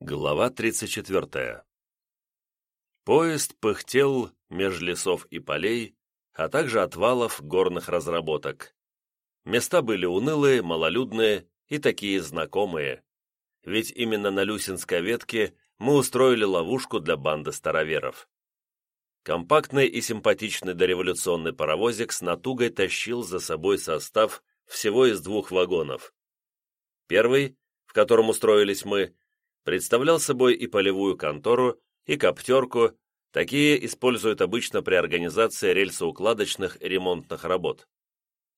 Глава 34. Поезд пыхтел меж лесов и полей, а также отвалов горных разработок. Места были унылые, малолюдные и такие знакомые. Ведь именно на Люсинской ветке мы устроили ловушку для банды староверов. Компактный и симпатичный дореволюционный паровозик с натугой тащил за собой состав всего из двух вагонов. Первый, в котором устроились мы, представлял собой и полевую контору, и коптерку, такие используют обычно при организации рельсоукладочных и ремонтных работ.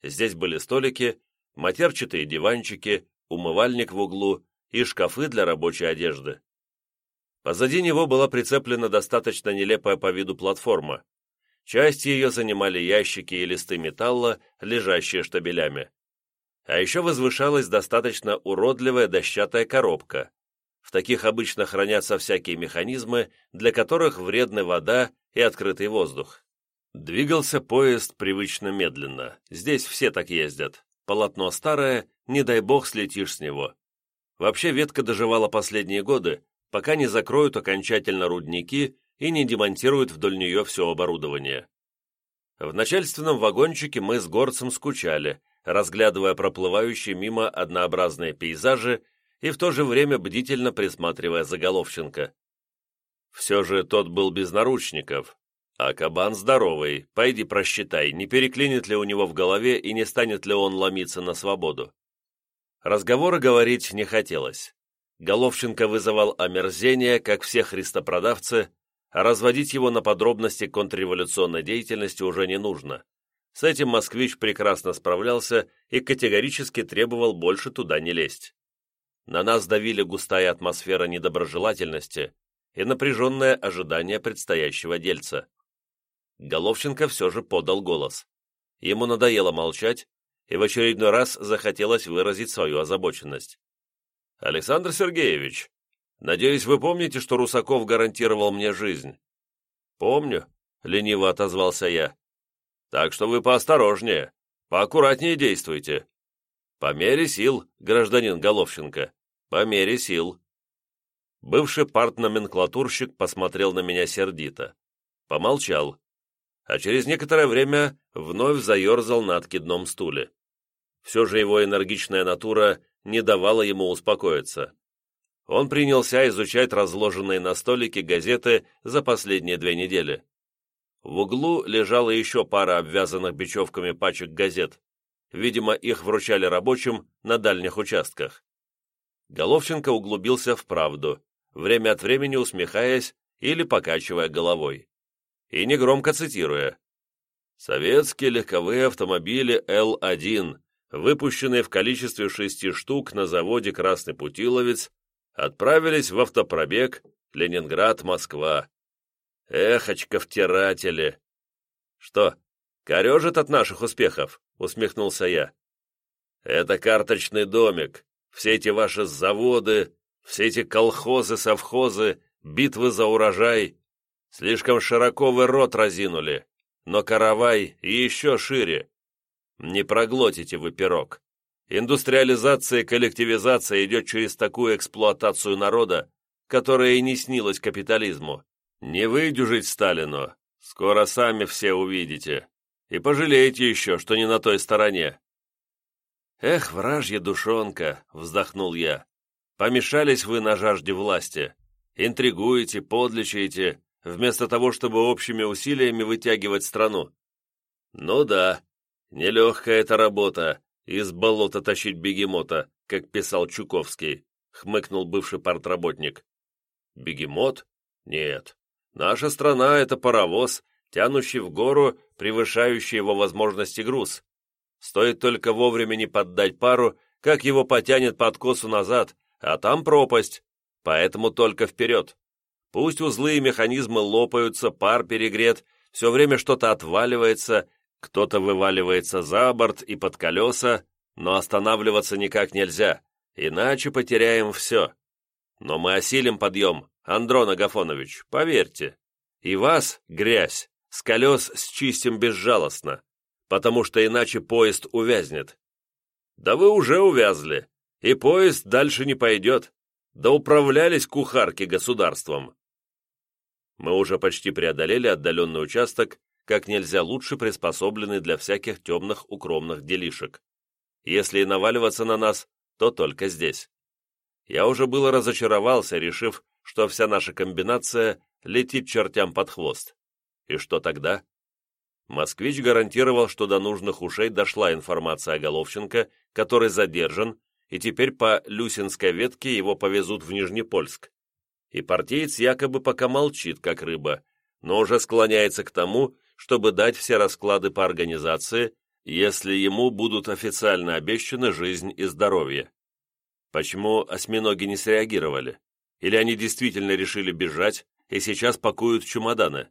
Здесь были столики, матерчатые диванчики, умывальник в углу и шкафы для рабочей одежды. Позади него была прицеплена достаточно нелепая по виду платформа. Часть ее занимали ящики и листы металла, лежащие штабелями. А еще возвышалась достаточно уродливая дощатая коробка, в таких обычно хранятся всякие механизмы, для которых вредны вода и открытый воздух. Двигался поезд привычно медленно. Здесь все так ездят. Полотно старое, не дай бог слетишь с него. Вообще ветка доживала последние годы, пока не закроют окончательно рудники и не демонтируют вдоль нее все оборудование. В начальственном вагончике мы с горцем скучали, разглядывая проплывающие мимо однообразные пейзажи и в то же время бдительно присматривая заголовченко. Все же тот был без наручников, а кабан здоровый, пойди просчитай, не переклинит ли у него в голове и не станет ли он ломиться на свободу. Разговоры говорить не хотелось. Головченко вызывал омерзение, как все христопродавцы, а разводить его на подробности контрреволюционной деятельности уже не нужно. С этим москвич прекрасно справлялся и категорически требовал больше туда не лезть. На нас давили густая атмосфера недоброжелательности и напряженное ожидание предстоящего дельца. Головченко все же подал голос. Ему надоело молчать, и в очередной раз захотелось выразить свою озабоченность. «Александр Сергеевич, надеюсь, вы помните, что Русаков гарантировал мне жизнь?» «Помню», — лениво отозвался я. «Так что вы поосторожнее, поаккуратнее действуйте». «По мере сил, гражданин Головченко», по мере сил. Бывший партноменклатурщик посмотрел на меня сердито. Помолчал. А через некоторое время вновь заерзал на откидном стуле. Все же его энергичная натура не давала ему успокоиться. Он принялся изучать разложенные на столике газеты за последние две недели. В углу лежала еще пара обвязанных бечевками пачек газет. Видимо, их вручали рабочим на дальних участках. Головченко углубился в правду, время от времени усмехаясь или покачивая головой. И негромко цитируя. «Советские легковые автомобили Л-1, выпущенные в количестве шести штук на заводе «Красный Путиловец», отправились в автопробег Ленинград-Москва. Эхочка-втиратели!» «Что, корежит от наших успехов?» — усмехнулся я. «Это карточный домик, все эти ваши заводы, все эти колхозы, совхозы, битвы за урожай. Слишком широко вы рот разинули, но каравай еще шире. Не проглотите вы пирог. Индустриализация и коллективизация идет через такую эксплуатацию народа, которая и не снилась капитализму. Не выдюжить Сталину, скоро сами все увидите. И пожалеете еще, что не на той стороне. «Эх, вражья душонка!» — вздохнул я. «Помешались вы на жажде власти. Интригуете, подлечаете, вместо того, чтобы общими усилиями вытягивать страну. Ну да, нелегкая эта работа, из болота тащить бегемота, как писал Чуковский», — хмыкнул бывший партработник. «Бегемот? Нет. Наша страна — это паровоз, тянущий в гору превышающий его возможности груз. Стоит только вовремя не поддать пару, как его потянет под косу назад, а там пропасть. Поэтому только вперед. Пусть узлы и механизмы лопаются, пар перегрет, все время что-то отваливается, кто-то вываливается за борт и под колеса, но останавливаться никак нельзя, иначе потеряем все. Но мы осилим подъем, Андрон Агафонович, поверьте. И вас, грязь, с колес счистим безжалостно потому что иначе поезд увязнет. Да вы уже увязли, и поезд дальше не пойдет. Да управлялись кухарки государством. Мы уже почти преодолели отдаленный участок, как нельзя лучше приспособленный для всяких темных укромных делишек. Если и наваливаться на нас, то только здесь. Я уже было разочаровался, решив, что вся наша комбинация летит чертям под хвост. И что тогда? Москвич гарантировал, что до нужных ушей дошла информация о Головченко, который задержан, и теперь по Люсинской ветке его повезут в Нижнепольск. И партиец якобы пока молчит, как рыба, но уже склоняется к тому, чтобы дать все расклады по организации, если ему будут официально обещаны жизнь и здоровье. Почему осьминоги не среагировали? Или они действительно решили бежать и сейчас пакуют чемоданы?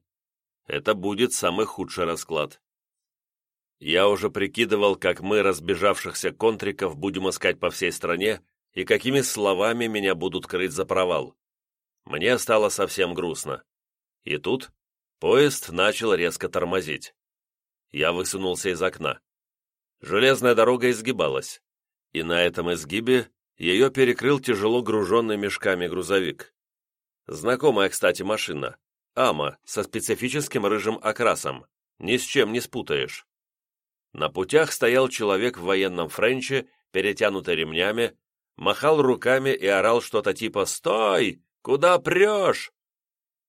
Это будет самый худший расклад. Я уже прикидывал, как мы разбежавшихся контриков будем искать по всей стране и какими словами меня будут крыть за провал. Мне стало совсем грустно. И тут поезд начал резко тормозить. Я высунулся из окна. Железная дорога изгибалась, и на этом изгибе ее перекрыл тяжело груженный мешками грузовик. Знакомая, кстати, машина. Ама со специфическим рыжим окрасом, ни с чем не спутаешь. На путях стоял человек в военном френче, перетянутый ремнями, махал руками и орал что-то типа «Стой! Куда прешь?»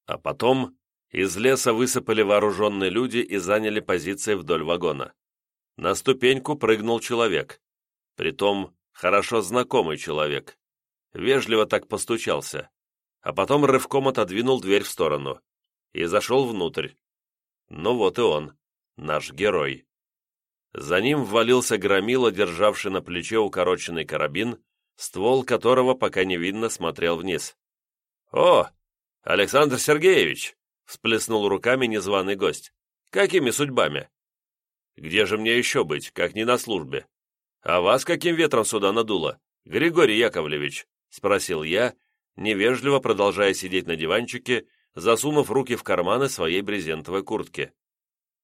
А потом из леса высыпали вооруженные люди и заняли позиции вдоль вагона. На ступеньку прыгнул человек. Притом, хорошо знакомый человек. Вежливо так постучался. А потом рывком отодвинул дверь в сторону и зашел внутрь. Ну вот и он, наш герой. За ним ввалился громила, державший на плече укороченный карабин, ствол которого пока не видно смотрел вниз. «О, Александр Сергеевич!» — всплеснул руками незваный гость. «Какими судьбами?» «Где же мне еще быть, как не на службе? А вас каким ветром сюда надуло, Григорий Яковлевич?» — спросил я, невежливо продолжая сидеть на диванчике засунув руки в карманы своей брезентовой куртки.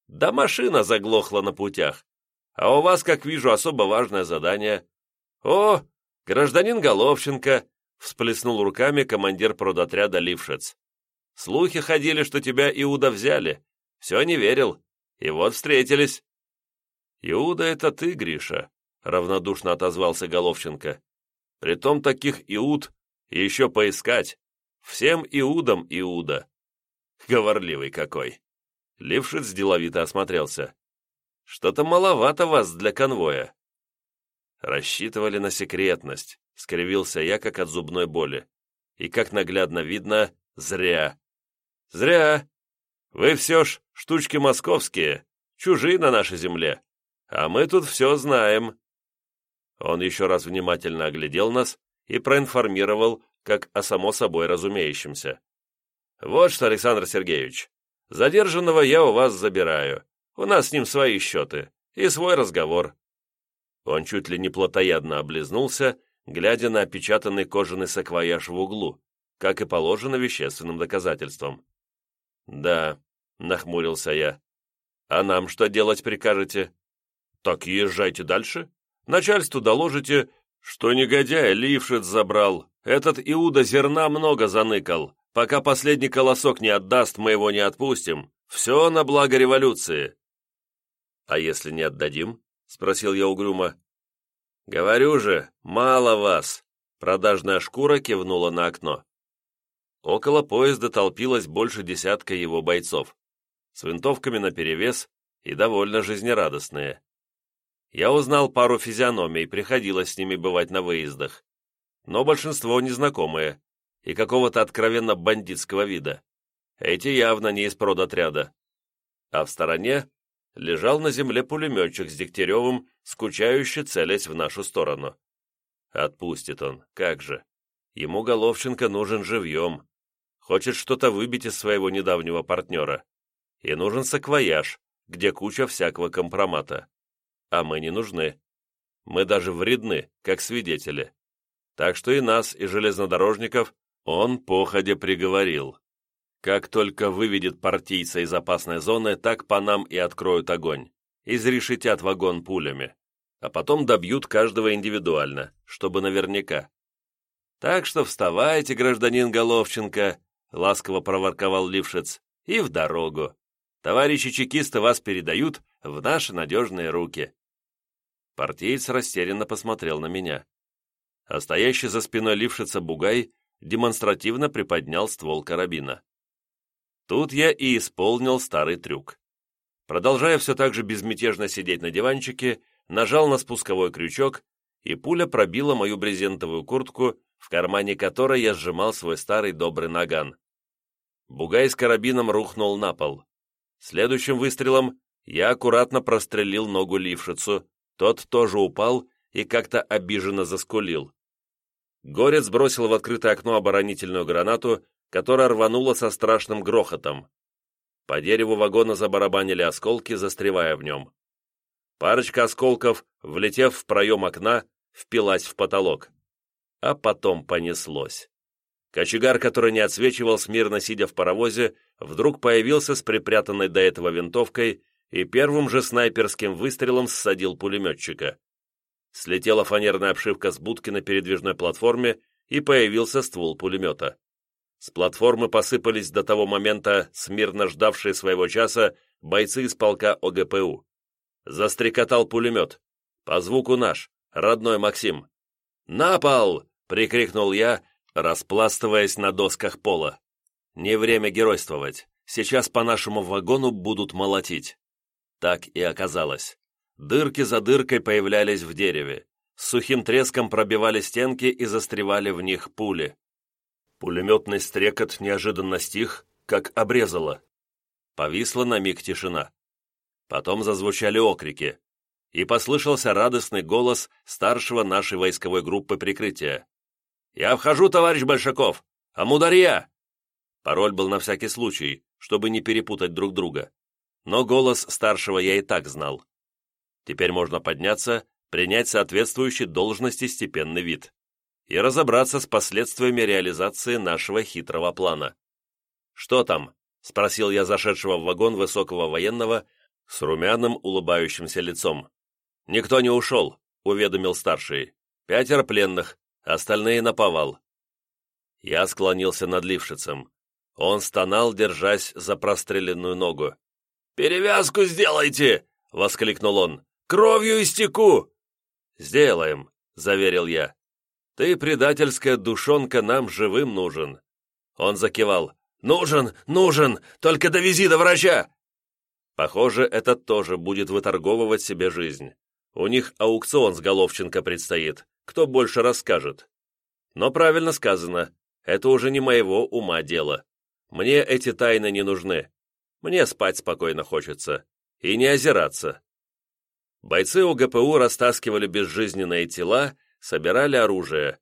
«Да машина заглохла на путях. А у вас, как вижу, особо важное задание. О, гражданин Головченко!» — всплеснул руками командир продотряда Лившец. «Слухи ходили, что тебя Иуда взяли. Все не верил. И вот встретились». «Иуда — это ты, Гриша», — равнодушно отозвался Головченко. «Притом таких Иуд еще поискать. Всем Иудам Иуда. Говорливый какой. Лившиц деловито осмотрелся. Что-то маловато вас для конвоя. Рассчитывали на секретность, скривился я, как от зубной боли. И, как наглядно видно, зря. Зря. Вы все ж штучки московские, чужие на нашей земле. А мы тут все знаем. Он еще раз внимательно оглядел нас и проинформировал как о само собой разумеющемся. «Вот что, Александр Сергеевич, задержанного я у вас забираю. У нас с ним свои счеты и свой разговор». Он чуть ли не плотоядно облизнулся, глядя на опечатанный кожаный саквояж в углу, как и положено вещественным доказательством. «Да», — нахмурился я. «А нам что делать прикажете?» «Так езжайте дальше. Начальству доложите, что негодяй Лившиц забрал, этот Иуда зерна много заныкал. Пока последний колосок не отдаст, мы его не отпустим. Все на благо революции». «А если не отдадим?» — спросил я угрюмо. «Говорю же, мало вас!» — продажная шкура кивнула на окно. Около поезда толпилось больше десятка его бойцов, с винтовками наперевес и довольно жизнерадостные. Я узнал пару физиономий, приходилось с ними бывать на выездах но большинство незнакомые и какого-то откровенно бандитского вида. Эти явно не из продотряда. А в стороне лежал на земле пулеметчик с Дегтяревым, скучающе целясь в нашу сторону. Отпустит он, как же. Ему Головченко нужен живьем. Хочет что-то выбить из своего недавнего партнера. И нужен саквояж, где куча всякого компромата. А мы не нужны. Мы даже вредны, как свидетели. Так что и нас, и железнодорожников он походя приговорил. Как только выведет партийца из опасной зоны, так по нам и откроют огонь. Изрешетят вагон пулями. А потом добьют каждого индивидуально, чтобы наверняка. Так что вставайте, гражданин Головченко, ласково проворковал Лившиц, и в дорогу. Товарищи чекисты вас передают в наши надежные руки. Партиец растерянно посмотрел на меня. А стоящий за спиной Лившица Бугай демонстративно приподнял ствол карабина. Тут я и исполнил старый трюк. Продолжая все так же безмятежно сидеть на диванчике, нажал на спусковой крючок, и пуля пробила мою брезентовую куртку, в кармане которой я сжимал свой старый добрый наган. Бугай с карабином рухнул на пол. Следующим выстрелом я аккуратно прострелил ногу лившицу, тот тоже упал и как-то обиженно заскулил. Горец бросил в открытое окно оборонительную гранату, которая рванула со страшным грохотом. По дереву вагона забарабанили осколки, застревая в нем. Парочка осколков, влетев в проем окна, впилась в потолок. А потом понеслось. Кочегар, который не отсвечивал, смирно сидя в паровозе, вдруг появился с припрятанной до этого винтовкой и первым же снайперским выстрелом ссадил пулеметчика. Слетела фанерная обшивка с будки на передвижной платформе, и появился ствол пулемета. С платформы посыпались до того момента смирно ждавшие своего часа бойцы из полка ОГПУ. Застрекотал пулемет. По звуку наш, родной Максим. «На пол!» — прикрикнул я, распластываясь на досках пола. «Не время геройствовать. Сейчас по нашему вагону будут молотить». Так и оказалось. Дырки за дыркой появлялись в дереве. С сухим треском пробивали стенки и застревали в них пули. Пулеметный стрекот неожиданно стих, как обрезало. Повисла на миг тишина. Потом зазвучали окрики, и послышался радостный голос старшего нашей войсковой группы прикрытия. «Я вхожу, товарищ Большаков! Амударья!» Пароль был на всякий случай, чтобы не перепутать друг друга. Но голос старшего я и так знал. Теперь можно подняться, принять соответствующий должности степенный вид и разобраться с последствиями реализации нашего хитрого плана. «Что там?» — спросил я зашедшего в вагон высокого военного с румяным улыбающимся лицом. «Никто не ушел», — уведомил старший. «Пятеро пленных, остальные наповал». Я склонился над лившицем. Он стонал, держась за простреленную ногу. «Перевязку сделайте!» — воскликнул он. «Кровью истеку!» «Сделаем», — заверил я. «Ты, предательская душонка, нам живым нужен». Он закивал. «Нужен, нужен! Только довези до врача!» Похоже, этот тоже будет выторговывать себе жизнь. У них аукцион с Головченко предстоит. Кто больше расскажет? Но правильно сказано. Это уже не моего ума дело. Мне эти тайны не нужны. Мне спать спокойно хочется. И не озираться. Бойцы УГПУ растаскивали безжизненные тела собирали оружие.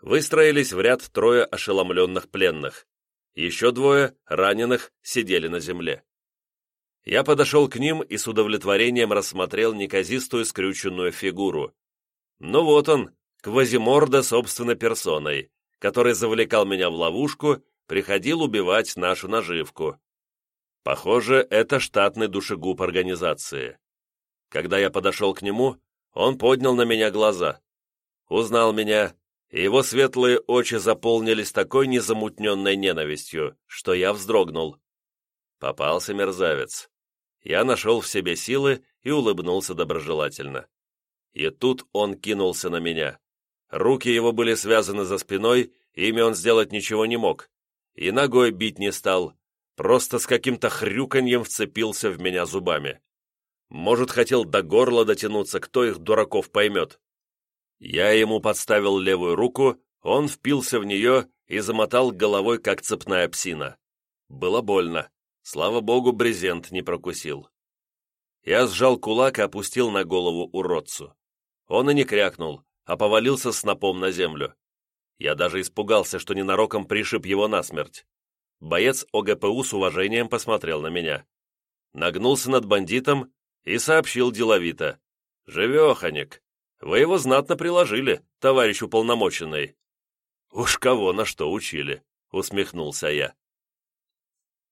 Выстроились в ряд трое ошеломленных пленных. Еще двое, раненых, сидели на земле. Я подошел к ним и с удовлетворением рассмотрел неказистую скрюченную фигуру. Ну вот он, Квазиморда собственной персоной, который завлекал меня в ловушку, приходил убивать нашу наживку. Похоже, это штатный душегуб организации. Когда я подошел к нему, он поднял на меня глаза узнал меня, и его светлые очи заполнились такой незамутненной ненавистью, что я вздрогнул. Попался мерзавец. Я нашел в себе силы и улыбнулся доброжелательно. И тут он кинулся на меня. Руки его были связаны за спиной, ими он сделать ничего не мог. И ногой бить не стал, просто с каким-то хрюканьем вцепился в меня зубами. Может, хотел до горла дотянуться, кто их, дураков, поймет. Я ему подставил левую руку, он впился в нее и замотал головой, как цепная псина. Было больно. Слава богу, брезент не прокусил. Я сжал кулак и опустил на голову уродцу. Он и не крякнул, а повалился снопом на землю. Я даже испугался, что ненароком пришиб его насмерть. Боец ОГПУ с уважением посмотрел на меня. Нагнулся над бандитом и сообщил деловито. «Живеханик, вы его знатно приложили, товарищ уполномоченный». «Уж кого на что учили», — усмехнулся я.